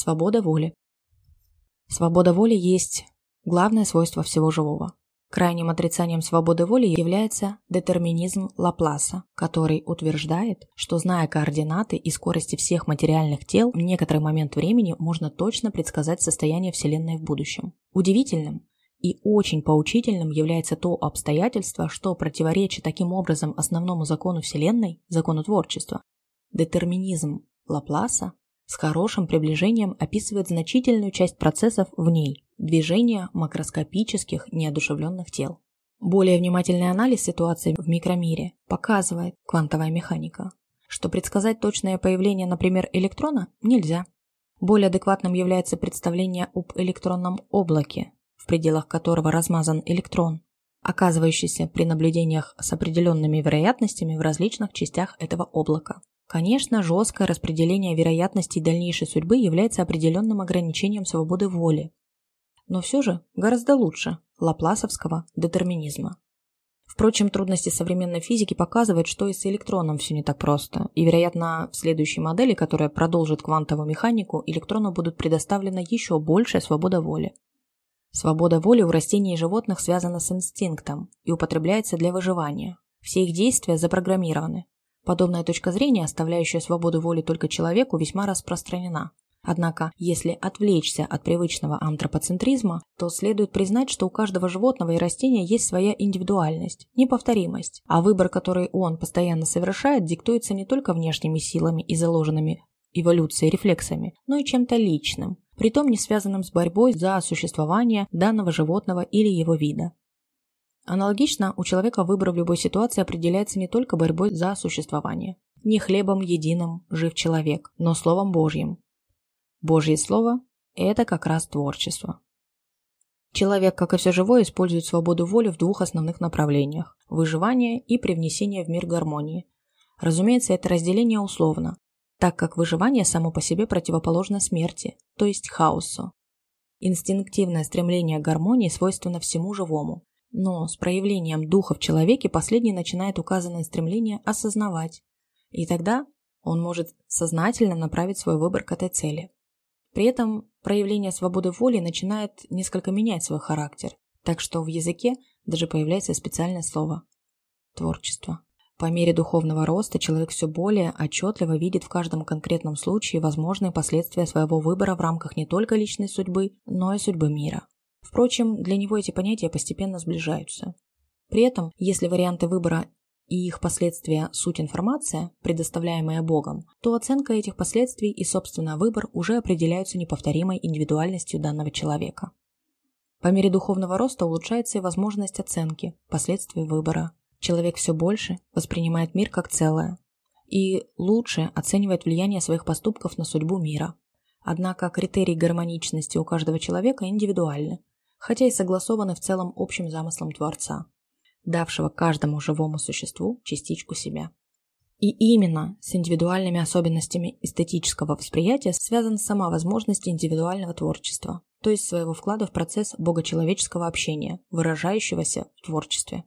Свобода воли. Свобода воли есть главное свойство всего живого. Крайним отрицанием свободы воли является детерминизм Лапласа, который утверждает, что зная координаты и скорости всех материальных тел, в некоторый момент времени можно точно предсказать состояние Вселенной в будущем. Удивительным и очень поучительным является то обстоятельство, что противоречит таким образом основному закону Вселенной, закону творчества. Детерминизм Лапласа с хорошим приближением описывает значительную часть процессов в ней, движения макроскопических неодушевленных тел. Более внимательный анализ ситуации в микромире показывает квантовая механика, что предсказать точное появление, например, электрона нельзя. Более адекватным является представление об электронном облаке, в пределах которого размазан электрон, оказывающийся при наблюдениях с определенными вероятностями в различных частях этого облака. Конечно, жесткое распределение вероятностей дальнейшей судьбы является определенным ограничением свободы воли, но все же гораздо лучше лапласовского детерминизма. Впрочем, трудности современной физики показывают, что и с электроном все не так просто, и, вероятно, в следующей модели, которая продолжит квантовую механику, электрону будут предоставлена еще большая свобода воли. Свобода воли у растений и животных связана с инстинктом и употребляется для выживания. Все их действия запрограммированы. Подобная точка зрения, оставляющая свободу воли только человеку, весьма распространена. Однако, если отвлечься от привычного антропоцентризма, то следует признать, что у каждого животного и растения есть своя индивидуальность, неповторимость, а выбор, который он постоянно совершает, диктуется не только внешними силами и заложенными эволюцией рефлексами, но и чем-то личным, притом не связанным с борьбой за существование данного животного или его вида. Аналогично, у человека выбор в любой ситуации определяется не только борьбой за существование. Не хлебом единым жив человек, но Словом Божьим, Божье Слово – это как раз творчество. Человек, как и все живое, использует свободу воли в двух основных направлениях – выживание и привнесение в мир гармонии. Разумеется, это разделение условно, так как выживание само по себе противоположно смерти, то есть хаосу. Инстинктивное стремление к гармонии свойственно всему живому, но с проявлением духа в человеке последний начинает указанное стремление осознавать, и тогда он может сознательно направить свой выбор к этой цели. При этом проявление свободы воли начинает несколько менять свой характер, так что в языке даже появляется специальное слово – творчество. По мере духовного роста человек все более отчетливо видит в каждом конкретном случае возможные последствия своего выбора в рамках не только личной судьбы, но и судьбы мира. Впрочем, для него эти понятия постепенно сближаются. При этом, если варианты выбора и их последствия – суть информация, предоставляемая Богом, то оценка этих последствий и, собственно, выбор уже определяются неповторимой индивидуальностью данного человека. По мере духовного роста улучшается и возможность оценки последствий выбора. Человек все больше воспринимает мир как целое и лучше оценивает влияние своих поступков на судьбу мира. Однако критерии гармоничности у каждого человека индивидуальны, хотя и согласованы в целом общим замыслом Творца давшего каждому живому существу частичку себя. И именно с индивидуальными особенностями эстетического восприятия связана сама возможность индивидуального творчества, то есть своего вклада в процесс богочеловеческого общения, выражающегося в творчестве.